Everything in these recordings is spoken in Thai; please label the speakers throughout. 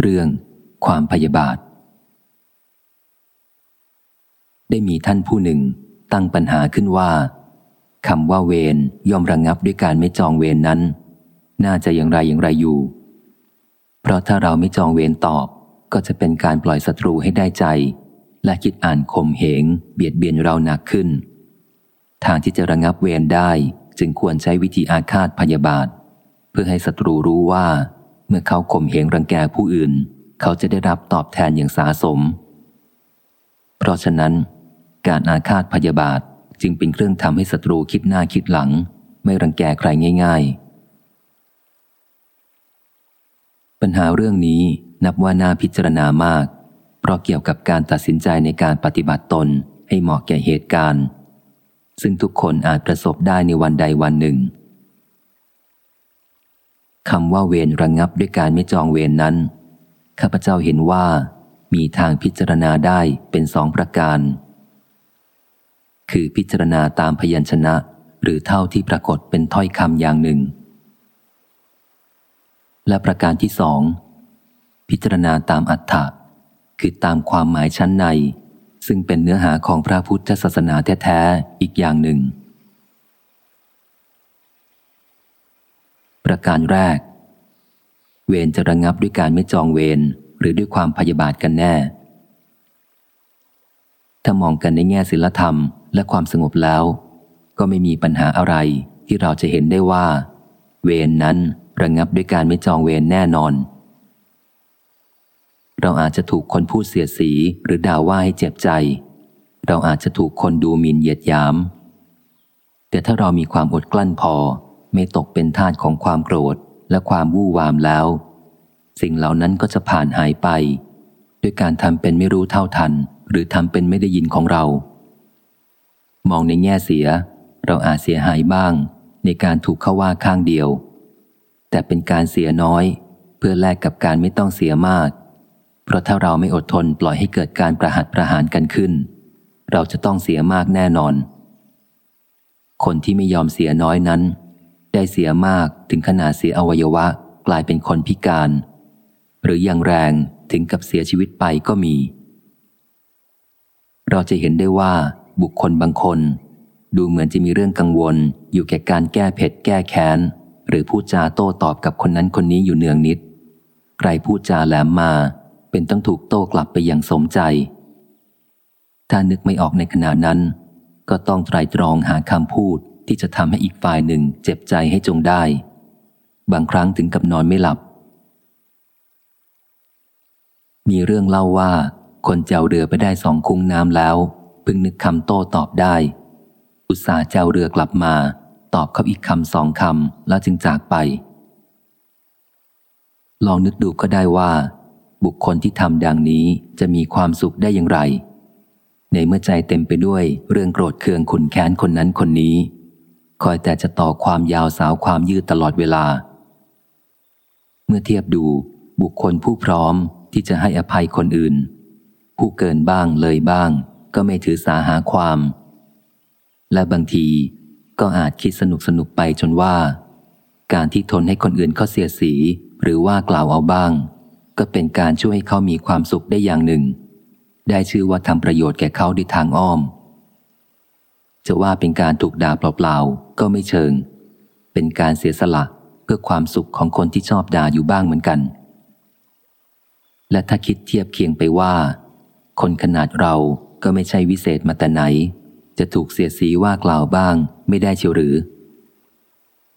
Speaker 1: เรื่องความพยาบาท ได้มีท่านผู้หนึ่งตั้งปัญหาขึ้นว่าคำว่าเวรย่อมระงงับด้วยการไม่จองเวรนนั้น น่าจะอย่างไรอย่างไรอยู่ เพราะถ้าเราไม่จองเวรตอบ ก็จะเป็นการปล่อยศัตรูให้ได้ใจ และคิดอ่านข่มเหง เบียดเบียนเราหนักขึ้น ทางที่จะระงงับเวรได้จึงควรใช้วิธีอาฆาตพยาบาท เพื่อให้ศัตรูรู้ว่า เมื่อเขาข่มเหงรังแกผู้อื่น เขาจะได้รับตอบแทนอย่างสาสม เพราะฉะนั้น การอาฆาตพยาบาทจึงเป็นเครื่องทำให้ศัตรูคิดหน้าคิดหลัง ไม่รังแกใครง่าย ๆ ปัญหาเรื่องนี้นับว่าน่าพิจารณามาก เพราะเกี่ยวกับการตัดสินใจในการปฏิบัติตนให้เหมาะแก่เหตุการณ์ ซึ่งทุกคนอาจประสบได้ในวันใดวันหนึ่งำว่าเวรระงงับด้วยการไม่จองเวรนนั้น ข้าพเจ้าเห็นว่ามีทางพิจารณาได้เป็นสองประการ คือพิจารณาตามพยัญชนะ หรือเท่าที่ปรากฏเป็นถ้อยคำอย่างหนึ่ง และประการที่สอง พิจารณาตามอัฏฐะคือตามความหมายชั้นใน ซึ่งเป็นเนื้อหาของพระพุทธศาสนาแท้ ๆ อีกอย่างหนึ่ง ประการแรก เวรจะระงงับด้วยการไม่จองเวรหรือด้วยความพยาบาทกันแน่ ถ้ามองกันในแง่ศิลธรรมและความสงบแล้ว ก็ไม่มีปัญหาอะไรที่เราจะเห็นได้ว่า เวรนนั้นระงงับด้วยการไม่จองเวรแน่นอน เราอาจจะถูกคนพูดเสียสีหรือด่าว่าให้เจ็บใจ เราอาจจะถูกคนดูหมิ่นเหยียดยาม แต่ถ้าเรามีความอดกลั้นพอ ไม่ตกเป็นทาสของความโกรธและความวู่วามแล้ว สิ่งเหล่านั้นก็จะผ่านหายไป ด้วยการทำเป็นไม่รู้เท่าทัน หรือทำเป็นไม่ได้ยินของเรา มองในแง่เสีย เราอาจเสียหายบ้าง ในการถูกเข้าว่าข้างเดียว แต่เป็นการเสียน้อย เพื่อแลกกับการไม่ต้องเสียมาก เพราะถ้าเราไม่อดทนปล่อยให้เกิดการประหัตประหารกันขึ้น เราจะต้องเสียมากแน่นอนคนที่ไม่ยอมเสียน้อยนั้น ได้เสียมากถึงขนาดเสียอวัยวะกลายเป็นคนพิการ หรืออย่างแรงถึงกับเสียชีวิตไปก็มี เราจะเห็นได้ว่าบุคคลบางคน ดูเหมือนจะมีเรื่องกังวล อยู่แก่การแก้เผ็ดแก้แค้น หรือพูดจาโต้ตอบกับคนนั้นคนนี้อยู่เนืองนิด ใครพูดจาแหลมมา เป็นต้องถูกโต้กลับไปอย่างสมใจ ถ้านึกไม่ออกในขณะนั้น ก็ต้องไตรตรองหาคำพูด ที่จะทำให้อีกฝ่ายหนึ่งเจ็บใจให้จงได้ บางครั้งถึงกับนอนไม่หลับ มีเรื่องเล่าว่า คนเจ้าเรือไปได้สองคุ้งน้ำแล้ว พึงนึกคำโต้ตอบได้ อุตส่าห์เจ้าเรือกลับมา ตอบเขาอีกคำสองคำแล้วจึงจากไป ลองนึกดูก็ได้ว่า บุคคลที่ทำดังนี้จะมีความสุขได้อย่างไรในเมื่อใจเต็มไปด้วยเรื่องโกรธเคืองขุนแค้นคนนั้นคนนี้ คอยแต่จะต่อความยาวสาวความยืดตลอดเวลา เมื่อเทียบดูบุคคลผู้พร้อมที่จะให้อภัยคนอื่น ผู้เกินบ้างเลยบ้าง ก็ไม่ถือสาหาความ และบางทีก็อาจคิดสนุกสนุกไปจนว่า การที่ทนให้คนอื่นเขาเสียสี หรือว่ากล่าวเอาบ้าง ก็เป็นการช่วยให้เขามีความสุขได้อย่างหนึ่ง ได้ชื่อว่าทำประโยชน์แก่เขาด้วยทางอ้อม จะว่าเป็นการถูกด่าเปล่าๆ ก็ไม่เชิง เป็นการเสียสละเพื่อความสุขของคนที่ชอบด่าอยู่บ้างเหมือนกัน และถ้าคิดเทียบเคียงไปว่า คนขนาดเราก็ไม่ใช่วิเศษมาแต่ไหน จะถูกเสียสีว่ากล่าวบ้าง ไม่ได้เชียวหรือ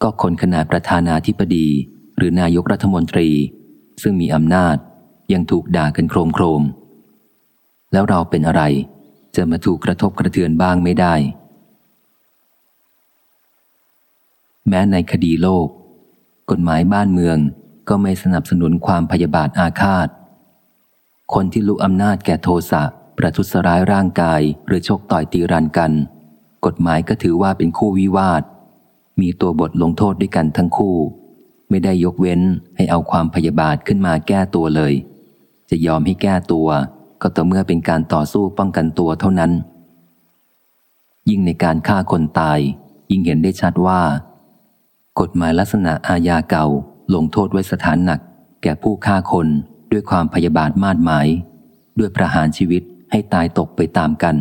Speaker 1: ก็คนขนาดประธานาธิบดี หรือนายกรัฐมนตรี ซึ่งมีอำนาจยังถูกด่ากันโครมโครมแล้วเราเป็นอะไร จะมาถูกกระทบกระเทือนบ้างไม่ได้ แม้ในคดีโลก กฎหมายบ้านเมืองก็ไม่สนับสนุนความพยาบาทอาฆาต คนที่ลุกอำนาจแก่โทสะประทุษร้ายร่างกาย หรือชกต่อยตีรันกัน กฎหมายก็ถือว่าเป็นคู่วิวาท มีตัวบทลงโทษด้วยกันทั้งคู่ ไม่ได้ยกเว้นให้เอาความพยาบาทขึ้นมาแก้ตัวเลย จะยอมให้แก้ตัว ก็ต่อเมื่อเป็นการต่อสู้ป้องกันตัวเท่านั้น ยิ่งในการฆ่าคนตาย ยิ่งเห็นได้ชัดว่า กฎหมายลักษณะอาญาเก่าลงโทษไว้สถานหนัก แก่ผู้ฆ่าคนด้วยความพยาบาทมาดหมาย ด้วยประหารชีวิตให้ตายตกไปตามกัน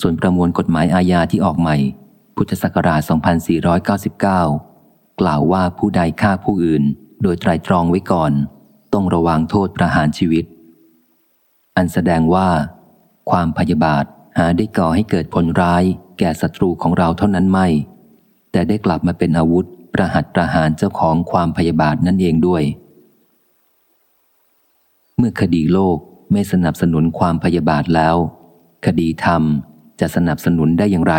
Speaker 1: ส่วนประมวลกฎหมายอาญาที่ออกใหม่ พุทธศักราช 2499 กล่าวว่าผู้ใดฆ่าผู้อื่น โดยไตรตรองไว้ก่อน ต้องระวังโทษประหารชีวิต อันแสดงว่า ความพยาบาทหาได้ก่อให้เกิดผลร้าย แก่ศัตรูของเราเท่านั้นไม่ แต่ได้กลับมาเป็นอาวุธประหัตประหารเจ้าของความพยาบาทนั่นเองด้วย เมื่อคดีโลกไม่สนับสนุนความพยาบาทแล้ว คดีธรรมจะสนับสนุนได้อย่างไร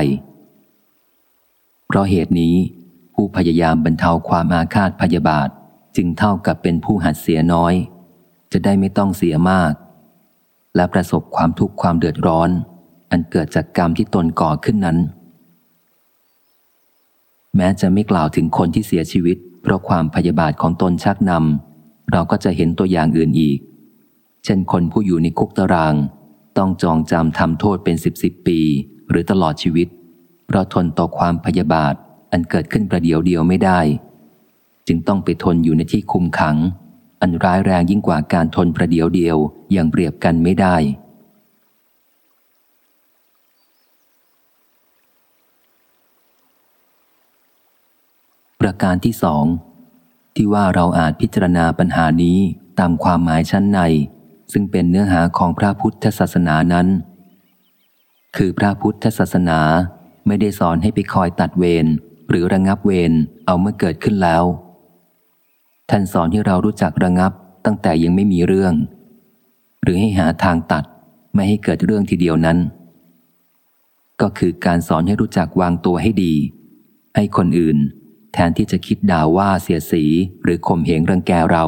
Speaker 1: เพราะเหตุนี้ ผู้พยายามบรรเทาความอาฆาตพยาบาทจึงเท่ากับเป็นผู้หัดเสียน้อย จะได้ไม่ต้องเสียมาก และประสบความทุกข์ความเดือดร้อน อันเกิดจากกรรมที่ตนก่อขึ้นนั้น แม้จะไม่กล่าวถึงคนที่เสียชีวิต เพราะความพยาบาทของตนชักนำเราก็จะเห็นตัวอย่างอื่นอีก เช่นคนผู้อยู่ในคุกตาราง ต้องจองจำทำโทษเป็นสิบสิบปี หรือตลอดชีวิต เพราะทนต่อความพยาบาทอันเกิดขึ้นประเดียวเดียวไม่ได้ จึงต้องไปทนอยู่ในที่คุมขัง อันร้ายแรงยิ่งกว่าการทนประเดียวเดียวอย่างเปรียบกันไม่ได้ ประการที่สองที่ว่าเราอาจพิจารณาปัญหานี้ตามความหมายชั้นใน ซึ่งเป็นเนื้อหาของพระพุทธศาสนานั้น คือพระพุทธศาสนาไม่ได้สอนให้ไปคอยตัดเวรหรือระงับเวรเอาเมื่อเกิดขึ้นแล้ว ท่านสอนให้เรารู้จักระงับตั้งแต่ยังไม่มีเรื่อง หรือให้หาทางตัดไม่ให้เกิดเรื่องทีเดียวนั้น ก็คือการสอนให้รู้จักวางตัวให้ดี ให้คนอื่น แทนที่จะคิดด่าว่าเสียสีหรือข่มเหงรังแกเรา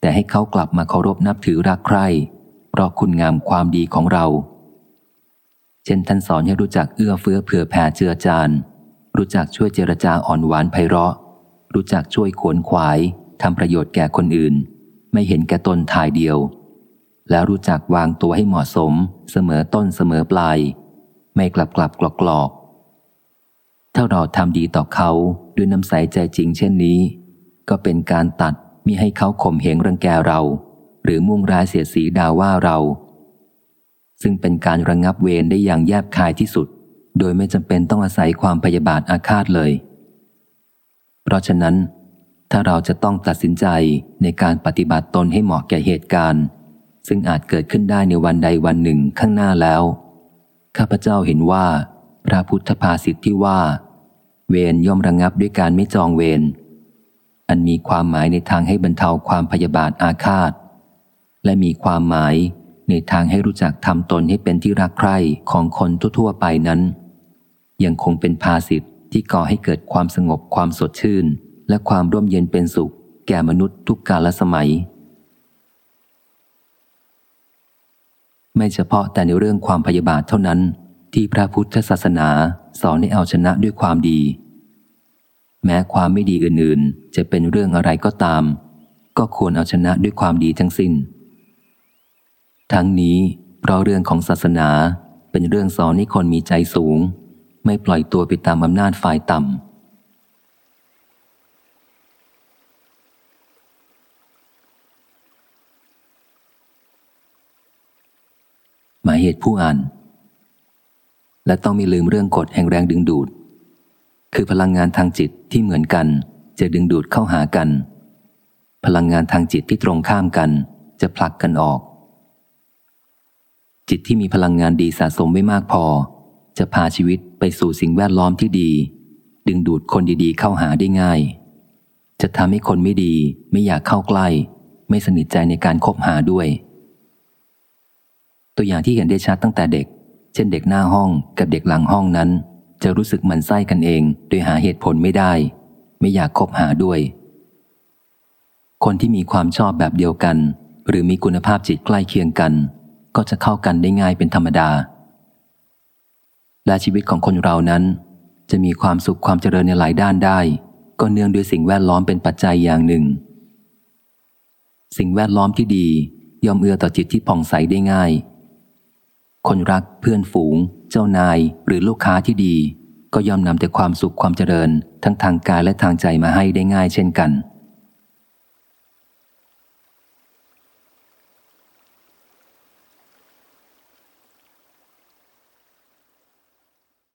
Speaker 1: แต่ให้เขากลับมาเคารพนับถือรักใคร่เพราะคุณงามความดีของเรา เช่นท่านสอนให้รู้จักเอื้อเฟื้อเผื่อแผ่เจือจานรู้จักช่วยเจรจาอ่อนหวานไพเราะ รู้จักช่วยขวนขวายทำประโยชน์แก่คนอื่น ไม่เห็นแก่ตนทายเดียว แล้วรู้จักวางตัวให้เหมาะสม เสมอต้นเสมอปลาย ไม่กลับกลับกลอกกลอก ถ้าเราทำดีต่อเขาด้วยน้ำใสใจจริงเช่นนี้ ก็เป็นการตัดมิให้เขาข่มเหงรังแกเรา หรือมุ่งร้ายเสียสีด่าว่าเรา ซึ่งเป็นการระงงับเวรได้อย่างแยบคายที่สุด โดยไม่จำเป็นต้องอาศัยความพยาบาทอาฆาตเลย เพราะฉะนั้น ถ้าเราจะต้องตัดสินใจในการปฏิบัติตนให้เหมาะแก่เหตุการณ์ ซึ่งอาจเกิดขึ้นได้ในวันใดวันหนึ่งข้างหน้าแล้ว ข้าพเจ้าเห็นว่า พระพุทธภาษิตที่ว่า เวรย่อมระงงับด้วยการไม่จองเวรอันมีความหมายในทางให้บรรเทาความพยาบาทอาฆาต และมีความหมายในทางให้รู้จักทำตนให้เป็นที่รักใคร่ของคนทั่วๆไปนั้น ยังคงเป็นภาษิตที่ก่อให้เกิดความสงบความสดชื่น และความร่มเย็นเป็นสุข แก่มนุษย์ทุกกาลสมัย ไม่เฉพาะแต่ในเรื่องความพยาบาทเท่านั้น ที่พระพุทธศาสนาสอนให้เอาชนะด้วยความดี แม้ความไม่ดีอื่นๆ จะเป็นเรื่องอะไรก็ตาม ก็ควรเอาชนะด้วยความดีทั้งสิน้น ทั้งนี้เพราะเรื่องของศาสนาเป็นเรื่องสอนให้คนมีใจสูง ไม่ปล่อยตัวไปตามอำนาจฝ่ายต่ำหมายเหตุผู้อ่าน และต้องไม่ลืมเรื่องกฎแห่งแรงดึงดูด คือพลังงานทางจิตที่เหมือนกัน จะดึงดูดเข้าหากัน พลังงานทางจิตที่ตรงข้ามกันจะผลักกันออก จิตที่มีพลังงานดีสะสมไม่มากพอ จะพาชีวิตไปสู่สิ่งแวดล้อมที่ดี ดึงดูดคนดีๆ เข้าหาได้ง่าย จะทำให้คนไม่ดีไม่อยากเข้าใกล้ ไม่สนิทใจในการคบหาด้วย ตัวอย่างที่เห็นได้ชัดตั้งแต่เด็ก ช่นเด็กหน้าห้องกับเด็กหลังห้องนั้น จะรู้สึกมันไส้กันเองโดยหาเหตุผลไม่ได้ ไม่อยากคบหาด้วย คนที่มีความชอบแบบเดียวกัน หรือมีคุณภาพจิตใกล้เคียงกัน ก็จะเข้ากันได้ง่ายเป็นธรรมดา และชีวิตของคนเรานั้น จะมีความสุขความเจริญในหลายด้านได้ ก็เนื่องด้วยสิ่งแวดล้อมเป็นปัจจัยอย่างหนึ่ง สิ่งแวดล้อมที่ดีย่อมเอื้อต่อจิตที่ผ่องใสได้ง่าย คนรักเพื่อนฝูง เจ้านายหรือลูกค้าที่ดี ก็ย่อมนำแต่ความสุขความเจริญ ทั้งทางกายและทางใจมาให้ได้ง่ายเช่นกัน